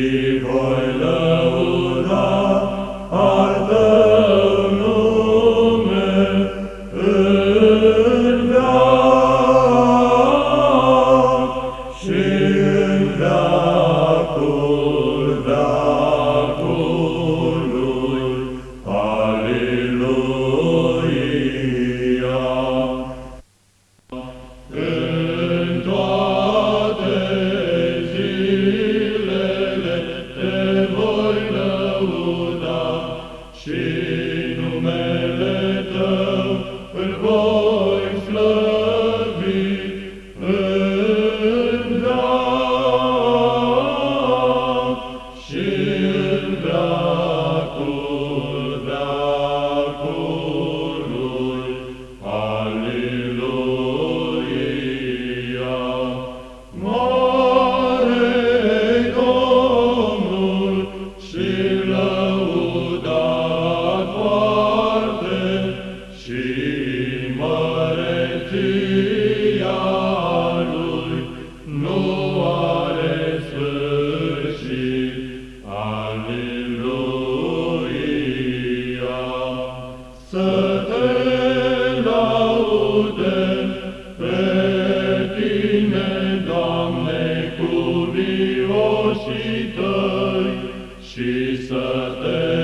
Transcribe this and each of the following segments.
Spirit. Să te laudem pe tine, Doamne, cu vioșii tăi și să te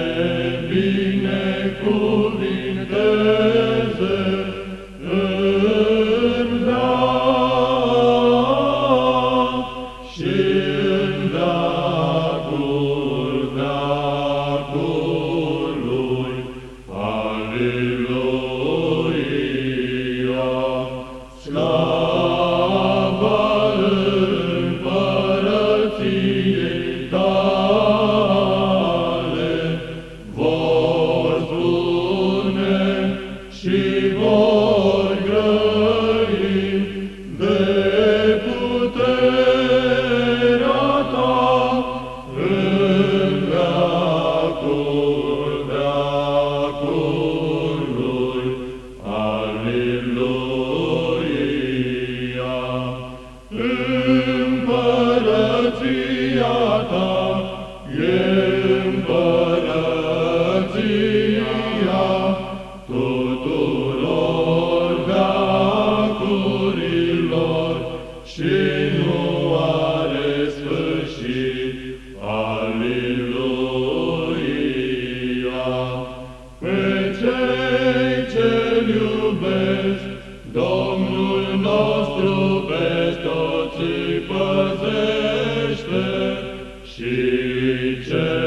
She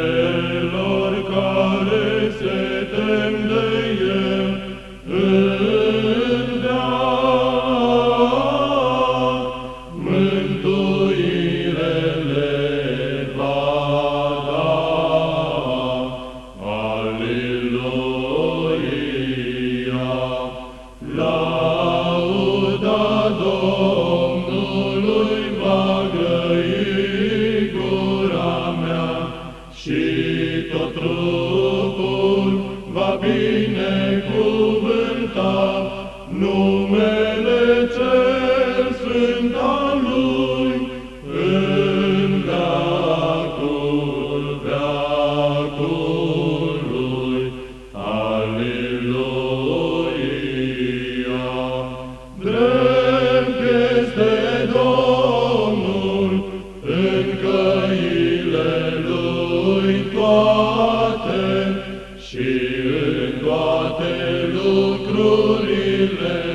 binecuvântat numele cel sfânt al lui în veacul veacului. Aleluia! Drept este Domnul în căile lui toate și toate lucrurile